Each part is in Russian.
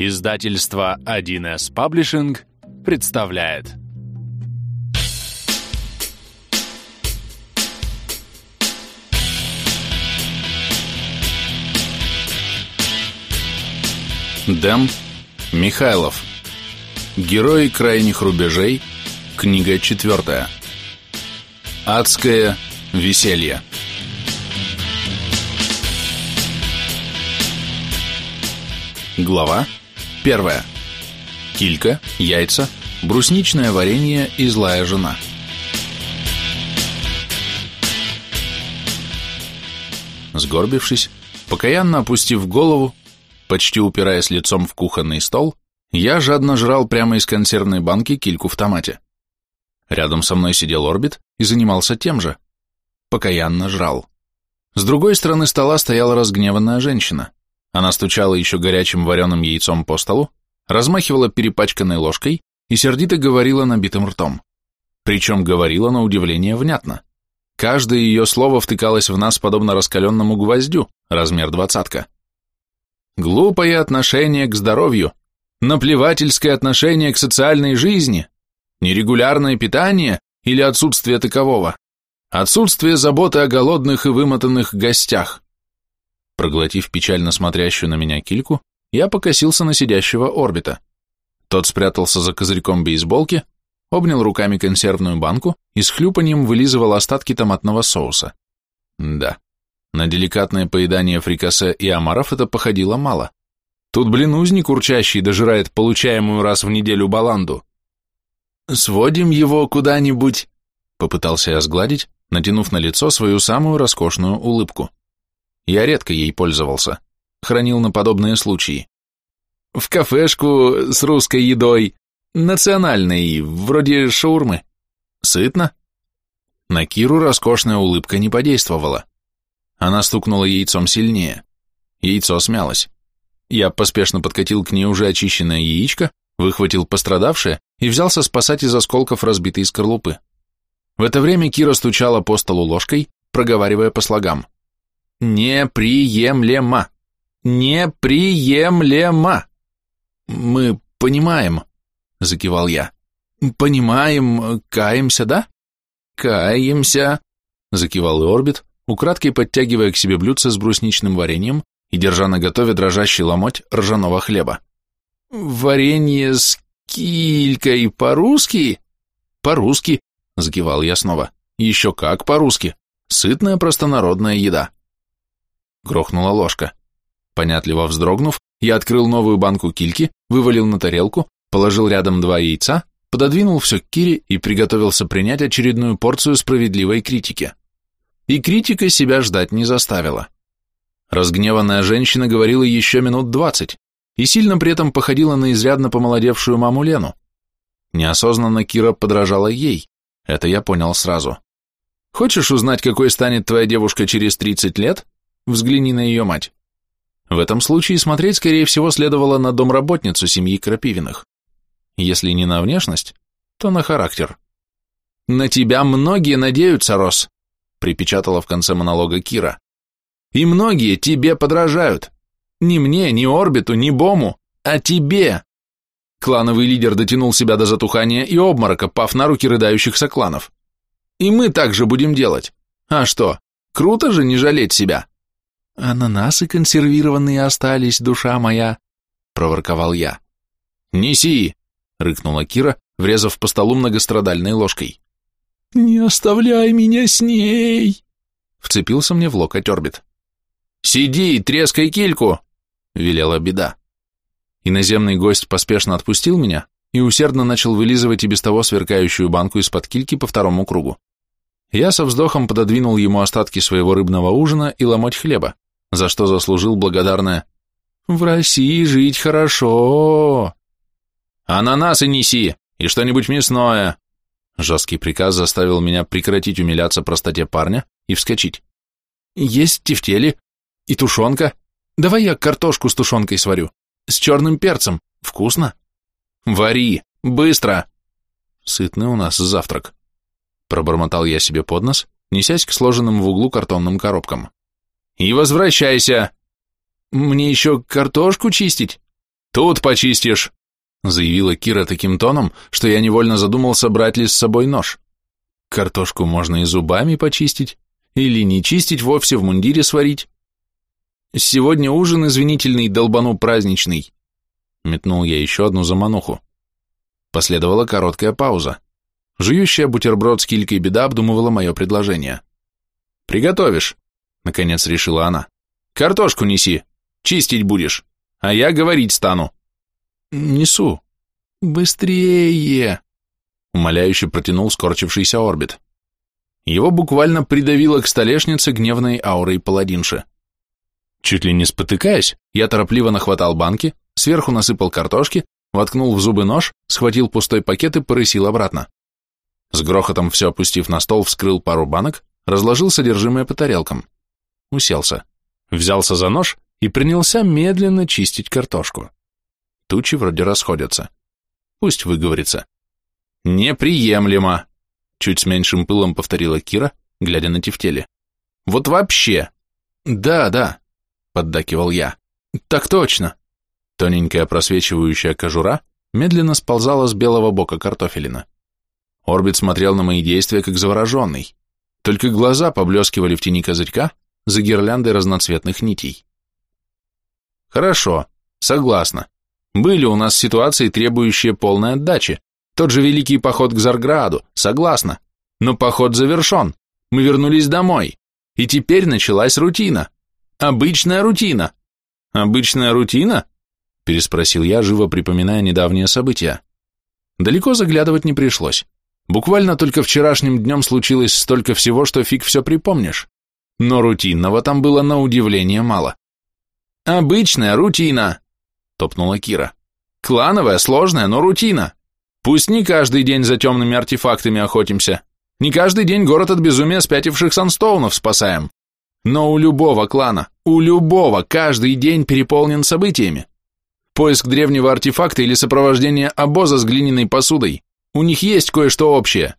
Издательство 1С Паблишинг представляет. Дэм Михайлов. Герои крайних рубежей. Книга четвертая. Адское веселье. Глава первая. Килька, яйца, брусничное варенье и злая жена. Сгорбившись, покаянно опустив голову, почти упираясь лицом в кухонный стол, я жадно жрал прямо из консервной банки кильку в томате. Рядом со мной сидел Орбит и занимался тем же. Покаянно жрал. С другой стороны стола стояла разгневанная женщина. Она стучала еще горячим вареным яйцом по столу, размахивала перепачканной ложкой и сердито говорила набитым ртом. Причем говорила на удивление внятно. Каждое ее слово втыкалось в нас подобно раскаленному гвоздю, размер двадцатка. Глупое отношение к здоровью, наплевательское отношение к социальной жизни, нерегулярное питание или отсутствие такового, отсутствие заботы о голодных и вымотанных гостях – Проглотив печально смотрящую на меня кильку, я покосился на сидящего орбита. Тот спрятался за козырьком бейсболки, обнял руками консервную банку и с хлюпанием вылизывал остатки томатного соуса. Да, на деликатное поедание фрикасе и омаров это походило мало. Тут, блин, узник урчащий дожирает получаемую раз в неделю баланду. «Сводим его куда-нибудь», — попытался я сгладить, натянув на лицо свою самую роскошную улыбку. Я редко ей пользовался, хранил на подобные случаи. В кафешку с русской едой, национальной, вроде шаурмы. Сытно? На Киру роскошная улыбка не подействовала. Она стукнула яйцом сильнее. Яйцо смялось. Я поспешно подкатил к ней уже очищенное яичко, выхватил пострадавшее и взялся спасать из осколков разбитой скорлупы. В это время Кира стучала по столу ложкой, проговаривая по слогам. Неприемлемо. Неприемлемо. Мы понимаем, закивал я. Понимаем, каемся, да? Каемся, закивал и Орбит, украдкой подтягивая к себе блюдце с брусничным вареньем и держа на готове дрожащий ломоть ржаного хлеба. Варенье с килькой по-русски? По-русски, закивал я снова. Еще как по-русски. Сытная простонародная еда. Грохнула ложка. Понятливо вздрогнув, я открыл новую банку кильки, вывалил на тарелку, положил рядом два яйца, пододвинул все к Кире и приготовился принять очередную порцию справедливой критики. И критика себя ждать не заставила. Разгневанная женщина говорила еще минут двадцать и сильно при этом походила на изрядно помолодевшую маму Лену. Неосознанно Кира подражала ей, это я понял сразу. Хочешь узнать, какой станет твоя девушка через 30 лет? Взгляни на ее мать. В этом случае смотреть, скорее всего, следовало на домработницу семьи Крапивиных. Если не на внешность, то на характер. «На тебя многие надеются, Рос», — припечатала в конце монолога Кира. «И многие тебе подражают. Не мне, не Орбиту, не Бому, а тебе». Клановый лидер дотянул себя до затухания и обморока, пав на руки рыдающих сокланов. «И мы так же будем делать. А что, круто же не жалеть себя?» «Ананасы консервированные остались, душа моя», — проворковал я. «Неси!» — рыкнула Кира, врезав по столу многострадальной ложкой. «Не оставляй меня с ней!» — вцепился мне в локоть орбит. «Сиди, трескай кильку!» — велела беда. Иноземный гость поспешно отпустил меня и усердно начал вылизывать и без того сверкающую банку из-под кильки по второму кругу. Я со вздохом пододвинул ему остатки своего рыбного ужина и ломоть хлеба за что заслужил благодарное «В России жить хорошо!» «Ананасы неси и что-нибудь мясное!» Жесткий приказ заставил меня прекратить умиляться простоте парня и вскочить. «Есть тефтели и тушенка. Давай я картошку с тушенкой сварю. С черным перцем. Вкусно?» «Вари! Быстро!» «Сытный у нас завтрак», — пробормотал я себе под нос, несясь к сложенным в углу картонным коробкам и возвращайся. Мне еще картошку чистить? Тут почистишь, заявила Кира таким тоном, что я невольно задумался, брать ли с собой нож. Картошку можно и зубами почистить, или не чистить вовсе, в мундире сварить. Сегодня ужин извинительный, долбану праздничный. Метнул я еще одну замануху. Последовала короткая пауза. Жующая бутерброд с килькой беда обдумывала мое предложение. «Приготовишь», — наконец решила она. «Картошку неси, чистить будешь, а я говорить стану». «Несу. Быстрее!» Умоляюще протянул скорчившийся орбит. Его буквально придавило к столешнице гневной аурой паладинши. Чуть ли не спотыкаясь, я торопливо нахватал банки, сверху насыпал картошки, воткнул в зубы нож, схватил пустой пакет и порысил обратно. С грохотом все опустив на стол, вскрыл пару банок, разложил содержимое по тарелкам. Уселся. Взялся за нож и принялся медленно чистить картошку. Тучи вроде расходятся. Пусть выговорится. «Неприемлемо!» Чуть с меньшим пылом повторила Кира, глядя на Тефтели. «Вот вообще!» «Да, да», — поддакивал я. «Так точно!» Тоненькая просвечивающая кожура медленно сползала с белого бока картофелина. Орбит смотрел на мои действия, как завороженный. Только глаза поблескивали в тени козырька за гирляндой разноцветных нитей. Хорошо, согласна. Были у нас ситуации, требующие полной отдачи. Тот же великий поход к Зарграду, согласна. Но поход завершен. Мы вернулись домой. И теперь началась рутина. Обычная рутина. Обычная рутина? Переспросил я, живо припоминая недавние события. Далеко заглядывать не пришлось. Буквально только вчерашним днем случилось столько всего, что фиг все припомнишь. Но рутинного там было на удивление мало. «Обычная рутина», — топнула Кира. «Клановая, сложная, но рутина. Пусть не каждый день за темными артефактами охотимся, не каждый день город от безумия спятивших санстоунов спасаем. Но у любого клана, у любого, каждый день переполнен событиями. Поиск древнего артефакта или сопровождение обоза с глиняной посудой, у них есть кое-что общее.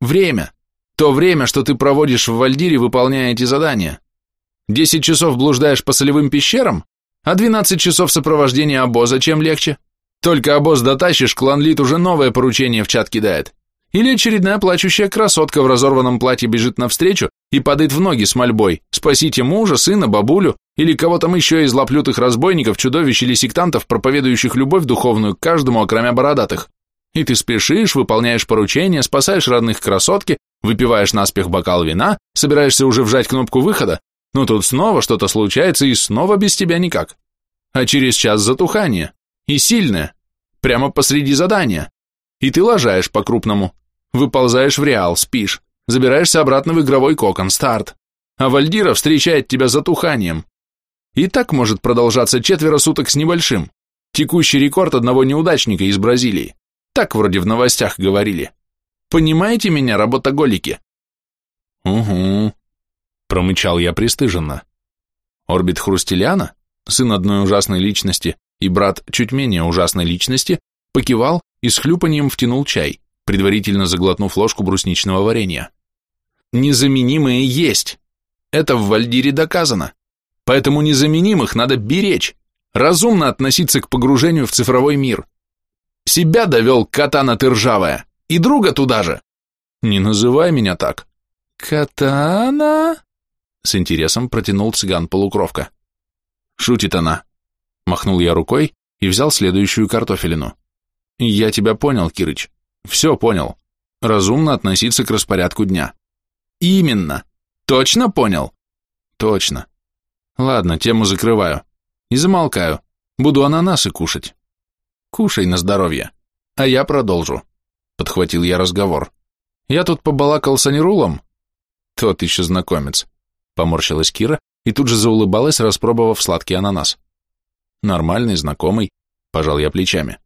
Время. То время, что ты проводишь в Вальдире, выполняя эти задания. Десять часов блуждаешь по солевым пещерам, а двенадцать часов сопровождения обоза чем легче? Только обоз дотащишь, клан Лит уже новое поручение в чат кидает. Или очередная плачущая красотка в разорванном платье бежит навстречу и падает в ноги с мольбой «Спасите мужа, сына, бабулю» или кого там еще из лоплютых разбойников, чудовищ или сектантов, проповедующих любовь духовную к каждому, окромя бородатых. И ты спешишь, выполняешь поручения, спасаешь родных красотки, выпиваешь наспех бокал вина, собираешься уже вжать кнопку выхода, но тут снова что-то случается и снова без тебя никак. А через час затухание. И сильное. Прямо посреди задания. И ты лажаешь по-крупному. Выползаешь в реал, спишь. Забираешься обратно в игровой кокон, старт. А Вальдира встречает тебя затуханием. И так может продолжаться четверо суток с небольшим. Текущий рекорд одного неудачника из Бразилии. Так вроде в новостях говорили. Понимаете меня, работоголики? Угу, промычал я пристыженно. Орбит Хрустеляна, сын одной ужасной личности и брат чуть менее ужасной личности, покивал и с хлюпанием втянул чай, предварительно заглотнув ложку брусничного варенья. Незаменимые есть. Это в Вальдире доказано. Поэтому незаменимых надо беречь, разумно относиться к погружению в цифровой мир. Себя довел, катана ты ржавая, и друга туда же. Не называй меня так. Катана? С интересом протянул цыган-полукровка. Шутит она. Махнул я рукой и взял следующую картофелину. Я тебя понял, Кирыч. Все понял. Разумно относиться к распорядку дня. Именно. Точно понял? Точно. Ладно, тему закрываю. И замолкаю. Буду ананасы кушать. Кушай на здоровье. А я продолжу. Подхватил я разговор. Я тут побалакал с Анирулом. Тот еще знакомец. Поморщилась Кира и тут же заулыбалась, распробовав сладкий ананас. Нормальный, знакомый. Пожал я плечами.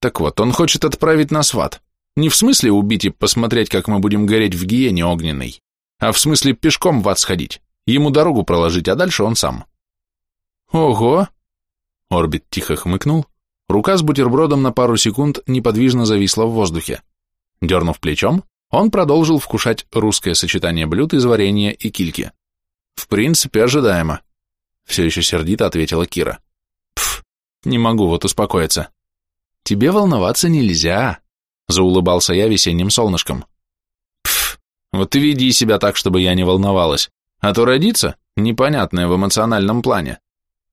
Так вот, он хочет отправить нас в ад. Не в смысле убить и посмотреть, как мы будем гореть в гиене огненной, а в смысле пешком в ад сходить, ему дорогу проложить, а дальше он сам. Ого! Орбит тихо хмыкнул, Рука с бутербродом на пару секунд неподвижно зависла в воздухе. Дернув плечом, он продолжил вкушать русское сочетание блюд из варенья и кильки. В принципе, ожидаемо. Все еще сердито ответила Кира. Пф, Не могу вот успокоиться. Тебе волноваться нельзя, заулыбался я весенним солнышком. Пф, вот ты веди себя так, чтобы я не волновалась. А то родиться непонятное в эмоциональном плане.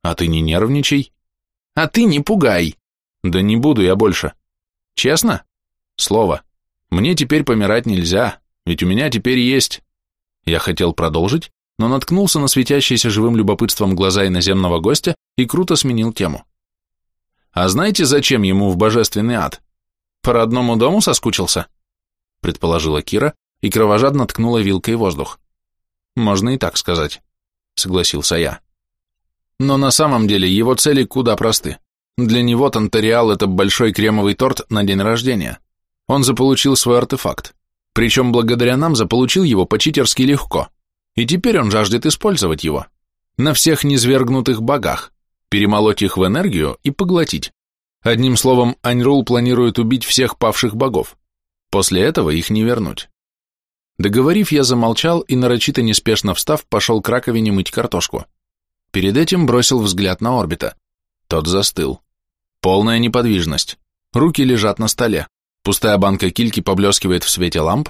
А ты не нервничай. А ты не пугай. Да не буду я больше. Честно? Слово. Мне теперь помирать нельзя, ведь у меня теперь есть... Я хотел продолжить, но наткнулся на светящиеся живым любопытством глаза иноземного гостя и круто сменил тему. А знаете, зачем ему в божественный ад? По родному дому соскучился? Предположила Кира и кровожадно ткнула вилкой воздух. Можно и так сказать, согласился я. Но на самом деле его цели куда просты. Для него Танториал – это большой кремовый торт на день рождения. Он заполучил свой артефакт. Причем благодаря нам заполучил его по-читерски легко. И теперь он жаждет использовать его. На всех низвергнутых богах. Перемолоть их в энергию и поглотить. Одним словом, Аньрул планирует убить всех павших богов. После этого их не вернуть. Договорив, я замолчал и, нарочито неспешно встав, пошел к раковине мыть картошку. Перед этим бросил взгляд на орбита. Тот застыл. Полная неподвижность. Руки лежат на столе. Пустая банка кильки поблескивает в свете ламп,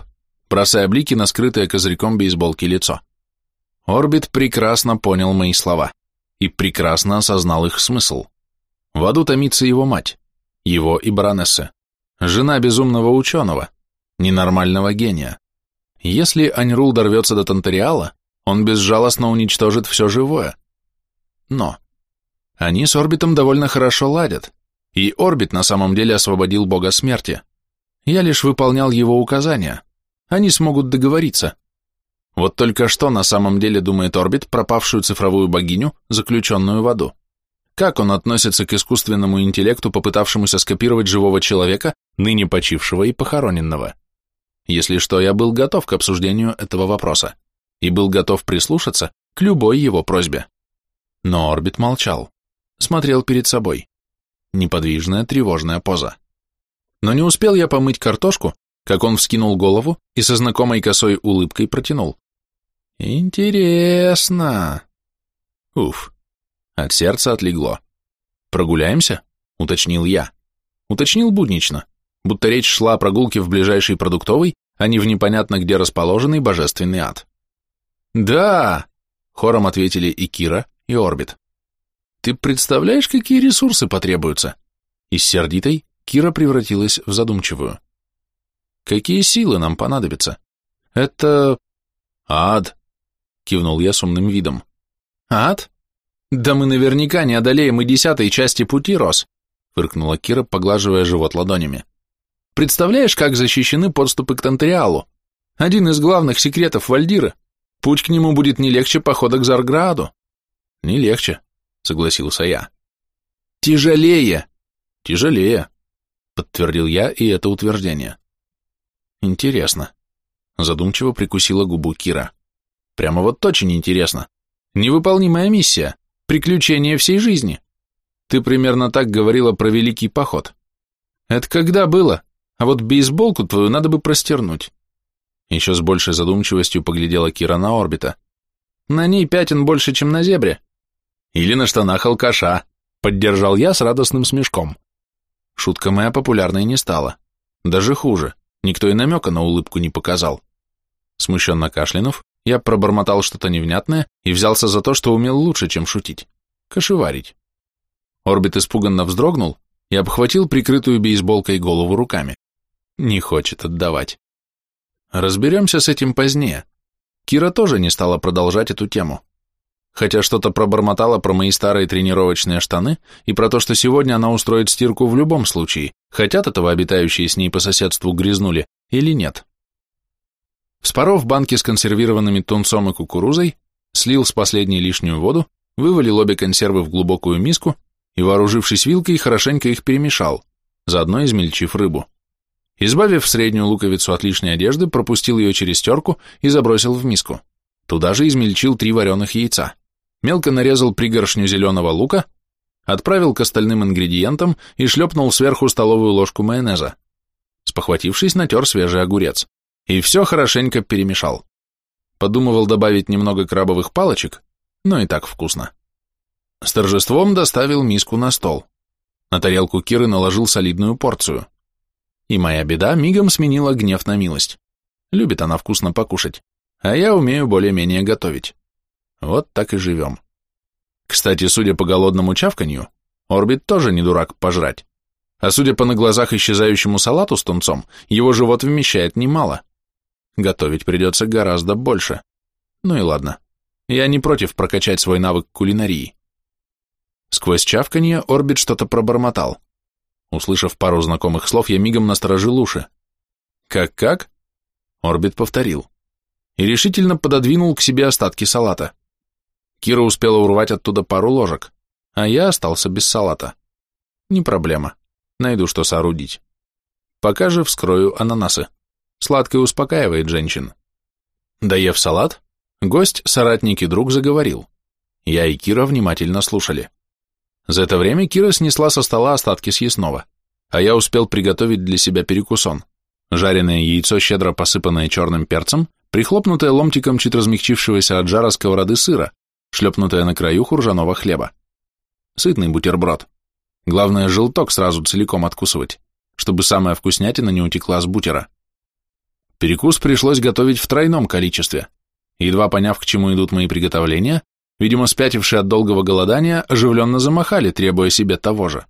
бросая блики на скрытое козырьком бейсболки лицо. Орбит прекрасно понял мои слова и прекрасно осознал их смысл. В аду томится его мать, его и баронессы, жена безумного ученого, ненормального гения. Если Аньрул дорвется до Тантериала, он безжалостно уничтожит все живое. Но они с Орбитом довольно хорошо ладят, и Орбит на самом деле освободил бога смерти. Я лишь выполнял его указания. Они смогут договориться. Вот только что на самом деле думает Орбит пропавшую цифровую богиню, заключенную в аду. Как он относится к искусственному интеллекту, попытавшемуся скопировать живого человека, ныне почившего и похороненного? Если что, я был готов к обсуждению этого вопроса и был готов прислушаться к любой его просьбе. Но Орбит молчал, смотрел перед собой. Неподвижная, тревожная поза. Но не успел я помыть картошку, как он вскинул голову и со знакомой косой улыбкой протянул. «Интересно!» Уф, от сердца отлегло. «Прогуляемся?» — уточнил я. Уточнил буднично, будто речь шла о прогулке в ближайший продуктовый, а не в непонятно где расположенный божественный ад. «Да!» — хором ответили и Кира, и Орбит. «Ты представляешь, какие ресурсы потребуются?» Из сердитой Кира превратилась в задумчивую. «Какие силы нам понадобятся?» «Это... ад», — кивнул я с умным видом. «Ад? Да мы наверняка не одолеем и десятой части пути, Рос», — фыркнула Кира, поглаживая живот ладонями. «Представляешь, как защищены подступы к Тантриалу? Один из главных секретов Вальдиры. Путь к нему будет не легче похода к Зарграду». «Не легче», — согласился я. «Тяжелее». «Тяжелее», подтвердил я и это утверждение. Интересно. Задумчиво прикусила губу Кира. Прямо вот очень интересно. Невыполнимая миссия. Приключение всей жизни. Ты примерно так говорила про великий поход. Это когда было? А вот бейсболку твою надо бы простернуть. Еще с большей задумчивостью поглядела Кира на орбита. На ней пятен больше, чем на зебре. Или на штанах алкаша, поддержал я с радостным смешком. Шутка моя популярной не стала. Даже хуже, никто и намека на улыбку не показал. Смущенно кашлянув, я пробормотал что-то невнятное и взялся за то, что умел лучше, чем шутить. Кошеварить. Орбит испуганно вздрогнул и обхватил прикрытую бейсболкой голову руками. Не хочет отдавать. Разберемся с этим позднее. Кира тоже не стала продолжать эту тему хотя что-то пробормотала про мои старые тренировочные штаны и про то, что сегодня она устроит стирку в любом случае, хотят этого обитающие с ней по соседству грязнули или нет. Вспоров банки с консервированными тунцом и кукурузой, слил с последней лишнюю воду, вывалил обе консервы в глубокую миску и, вооружившись вилкой, хорошенько их перемешал, заодно измельчив рыбу. Избавив среднюю луковицу от лишней одежды, пропустил ее через терку и забросил в миску. Туда же измельчил три вареных яйца мелко нарезал пригоршню зеленого лука, отправил к остальным ингредиентам и шлепнул сверху столовую ложку майонеза. Спохватившись, натер свежий огурец. И все хорошенько перемешал. Подумывал добавить немного крабовых палочек, но и так вкусно. С торжеством доставил миску на стол. На тарелку Киры наложил солидную порцию. И моя беда мигом сменила гнев на милость. Любит она вкусно покушать, а я умею более-менее готовить. Вот так и живем. Кстати, судя по голодному чавканью, Орбит тоже не дурак пожрать. А судя по на глазах исчезающему салату с тунцом, его живот вмещает немало. Готовить придется гораздо больше. Ну и ладно. Я не против прокачать свой навык кулинарии. Сквозь чавканье Орбит что-то пробормотал. Услышав пару знакомых слов, я мигом насторожил уши. «Как-как?» Орбит повторил. И решительно пододвинул к себе остатки салата. Кира успела урвать оттуда пару ложек, а я остался без салата. Не проблема. Найду, что соорудить. Пока же вскрою ананасы. Сладкое успокаивает женщин. Доев салат, гость, соратник и друг заговорил. Я и Кира внимательно слушали. За это время Кира снесла со стола остатки съестного, а я успел приготовить для себя перекусон. Жареное яйцо, щедро посыпанное черным перцем, прихлопнутое ломтиком чуть размягчившегося от жара сковороды сыра, шлепнутое на краю ржаного хлеба. Сытный бутерброд. Главное, желток сразу целиком откусывать, чтобы самая вкуснятина не утекла с бутера. Перекус пришлось готовить в тройном количестве. Едва поняв, к чему идут мои приготовления, видимо, спятившие от долгого голодания, оживленно замахали, требуя себе того же.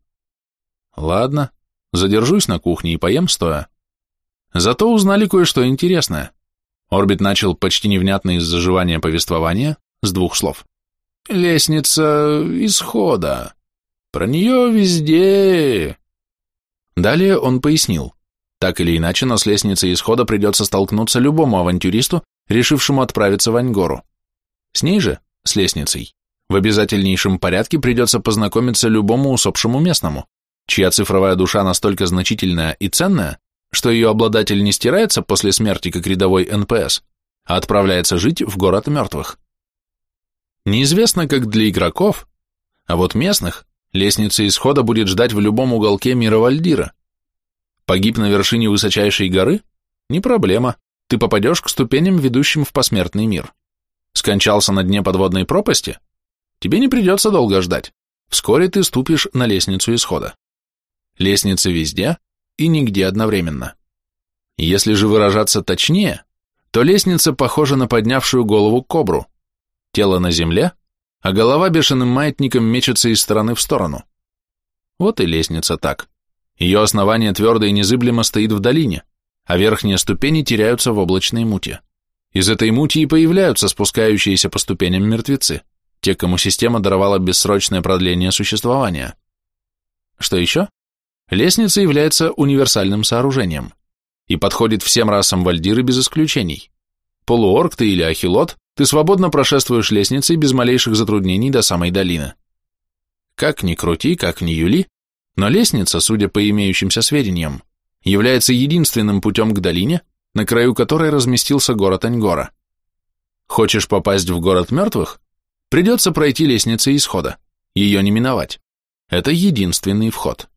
Ладно, задержусь на кухне и поем стоя. Зато узнали кое-что интересное. Орбит начал почти невнятно из заживания повествования с двух слов. «Лестница исхода. Про нее везде...» Далее он пояснил. Так или иначе, но с лестницей исхода придется столкнуться любому авантюристу, решившему отправиться в Аньгору. С ней же, с лестницей, в обязательнейшем порядке придется познакомиться любому усопшему местному, чья цифровая душа настолько значительная и ценная, что ее обладатель не стирается после смерти как рядовой NPC, а отправляется жить в город мертвых. Неизвестно, как для игроков, а вот местных лестница исхода будет ждать в любом уголке мира Вальдира, Погиб на вершине высочайшей горы? Не проблема, ты попадешь к ступеням, ведущим в посмертный мир. Скончался на дне подводной пропасти? Тебе не придется долго ждать. Вскоре ты ступишь на лестницу исхода. Лестница везде и нигде одновременно. Если же выражаться точнее, то лестница похожа на поднявшую голову кобру. Тело на земле, а голова бешеным маятником мечется из стороны в сторону. Вот и лестница так. Ее основание твердо и незыблемо стоит в долине, а верхние ступени теряются в облачной муте. Из этой мути и появляются спускающиеся по ступеням мертвецы, те, кому система даровала бессрочное продление существования. Что еще? Лестница является универсальным сооружением и подходит всем расам вальдиры без исключений. Полуорг ты или ахилот, ты свободно прошествуешь лестницей без малейших затруднений до самой долины. Как ни крути, как ни юли, но лестница, судя по имеющимся сведениям, является единственным путем к долине, на краю которой разместился город Аньгора. Хочешь попасть в город мертвых? Придется пройти лестницей исхода, ее не миновать. Это единственный вход.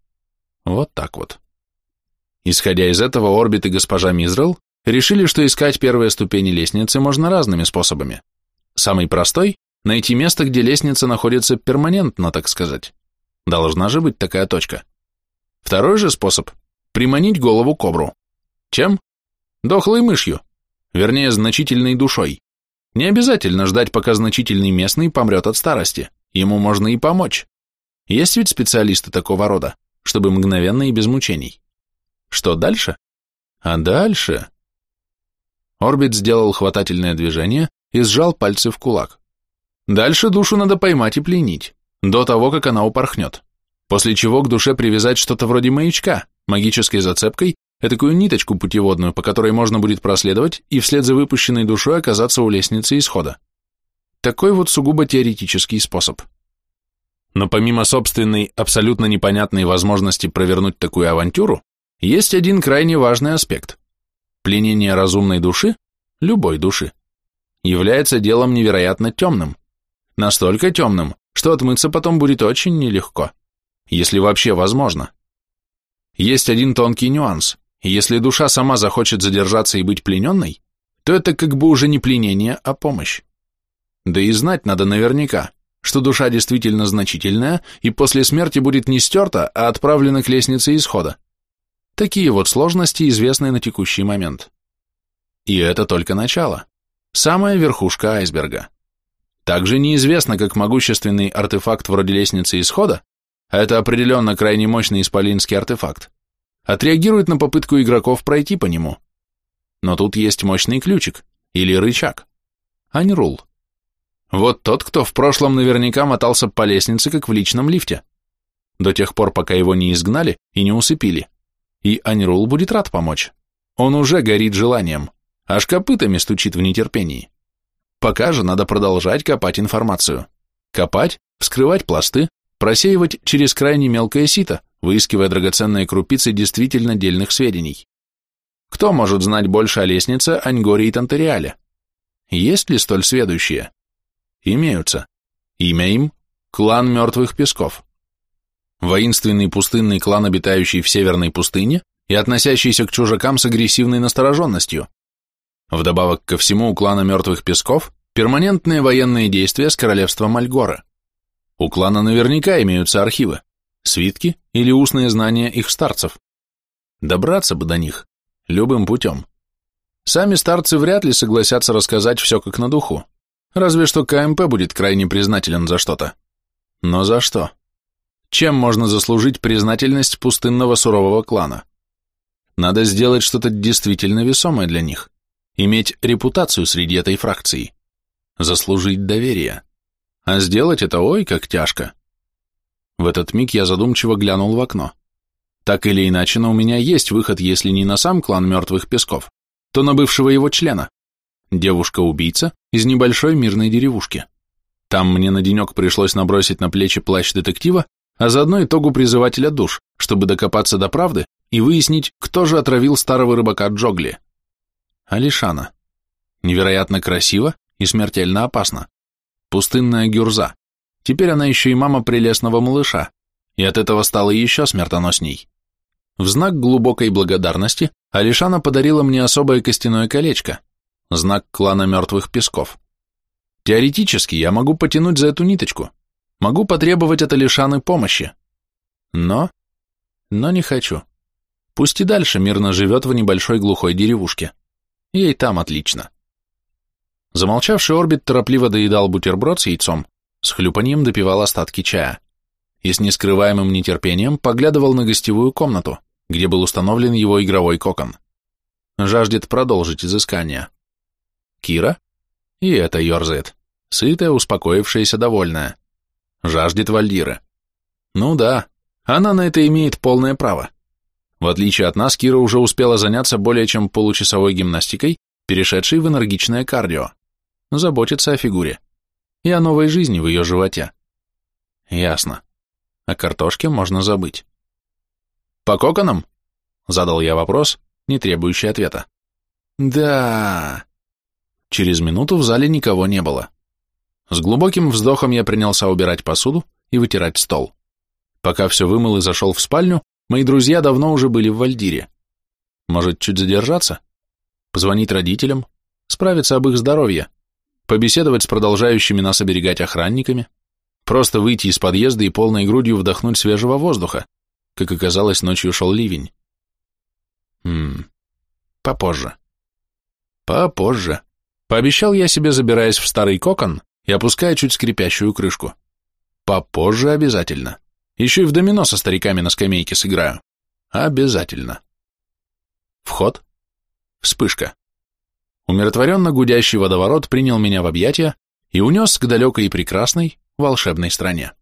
Вот так вот. Исходя из этого, Орбит и госпожа Мизрел решили, что искать первые ступени лестницы можно разными способами. Самый простой – найти место, где лестница находится перманентно, так сказать. Должна же быть такая точка. Второй же способ – приманить голову кобру. Чем? Дохлой мышью, вернее, значительной душой. Не обязательно ждать, пока значительный местный помрет от старости, ему можно и помочь. Есть ведь специалисты такого рода, чтобы мгновенно и без мучений. Что дальше? А дальше... Орбит сделал хватательное движение и сжал пальцы в кулак. Дальше душу надо поймать и пленить до того, как она упорхнет, после чего к душе привязать что-то вроде маячка, магической зацепкой, этакую ниточку путеводную, по которой можно будет проследовать и вслед за выпущенной душой оказаться у лестницы исхода. Такой вот сугубо теоретический способ. Но помимо собственной, абсолютно непонятной возможности провернуть такую авантюру, есть один крайне важный аспект. Пленение разумной души, любой души, является делом невероятно темным. Настолько темным, что отмыться потом будет очень нелегко, если вообще возможно. Есть один тонкий нюанс. Если душа сама захочет задержаться и быть плененной, то это как бы уже не пленение, а помощь. Да и знать надо наверняка, что душа действительно значительная и после смерти будет не стерта, а отправлена к лестнице исхода. Такие вот сложности, известные на текущий момент. И это только начало. Самая верхушка айсберга. Также неизвестно, как могущественный артефакт вроде лестницы исхода, а это определенно крайне мощный исполинский артефакт, отреагирует на попытку игроков пройти по нему. Но тут есть мощный ключик, или рычаг. Аньрул. Вот тот, кто в прошлом наверняка мотался по лестнице, как в личном лифте. До тех пор, пока его не изгнали и не усыпили. И Аньрул будет рад помочь. Он уже горит желанием, аж копытами стучит в нетерпении. Пока же надо продолжать копать информацию. Копать, вскрывать пласты, просеивать через крайне мелкое сито, выискивая драгоценные крупицы действительно дельных сведений. Кто может знать больше о лестнице, Аньгоре и Тантериале? Есть ли столь сведущие? Имеются. Имя им – клан Мертвых Песков. Воинственный пустынный клан, обитающий в Северной пустыне и относящийся к чужакам с агрессивной настороженностью. Вдобавок ко всему у клана Мертвых Песков перманентные военные действия с королевством Альгора. У клана наверняка имеются архивы, свитки или устные знания их старцев. Добраться бы до них любым путем. Сами старцы вряд ли согласятся рассказать все как на духу, разве что КМП будет крайне признателен за что-то. Но за что? Чем можно заслужить признательность пустынного сурового клана? Надо сделать что-то действительно весомое для них, иметь репутацию среди этой фракции, заслужить доверие. А сделать это ой как тяжко. В этот миг я задумчиво глянул в окно. Так или иначе, но у меня есть выход, если не на сам клан мертвых песков, то на бывшего его члена. Девушка-убийца из небольшой мирной деревушки. Там мне на денек пришлось набросить на плечи плащ детектива, а заодно и тогу призывателя душ, чтобы докопаться до правды и выяснить, кто же отравил старого рыбака Джогли. Алишана. Невероятно красиво и смертельно опасно. Пустынная гюрза. Теперь она еще и мама прелестного малыша, и от этого стала еще смертоносней. В знак глубокой благодарности Алишана подарила мне особое костяное колечко, знак клана мертвых песков. Теоретически я могу потянуть за эту ниточку, могу потребовать от Алишаны помощи. Но... но не хочу. Пусть и дальше мирно живет в небольшой глухой деревушке. Ей там отлично. Замолчавший орбит торопливо доедал бутерброд с яйцом, с хлюпаньем допивал остатки чая и с нескрываемым нетерпением поглядывал на гостевую комнату, где был установлен его игровой кокон. Жаждет продолжить изыскание. Кира? И это ерзает. Сытая, успокоившаяся, довольная. Жаждет Вальдира. Ну да, она на это имеет полное право. В отличие от нас, Кира уже успела заняться более чем получасовой гимнастикой, перешедшей в энергичное кардио заботиться о фигуре и о новой жизни в ее животе. Ясно. О картошке можно забыть. По коконам? Задал я вопрос, не требующий ответа. Да. Через минуту в зале никого не было. С глубоким вздохом я принялся убирать посуду и вытирать стол. Пока все вымыл и зашел в спальню, мои друзья давно уже были в Вальдире. Может, чуть задержаться? Позвонить родителям? Справиться об их здоровье? побеседовать с продолжающими нас оберегать охранниками, просто выйти из подъезда и полной грудью вдохнуть свежего воздуха. Как оказалось, ночью шел ливень. Хм, попозже. Попозже. Пообещал я себе, забираясь в старый кокон и опуская чуть скрипящую крышку. Попозже обязательно. Еще и в домино со стариками на скамейке сыграю. Обязательно. Вход. Вспышка. Умиротворенно гудящий водоворот принял меня в объятия и унес к далекой и прекрасной волшебной стране.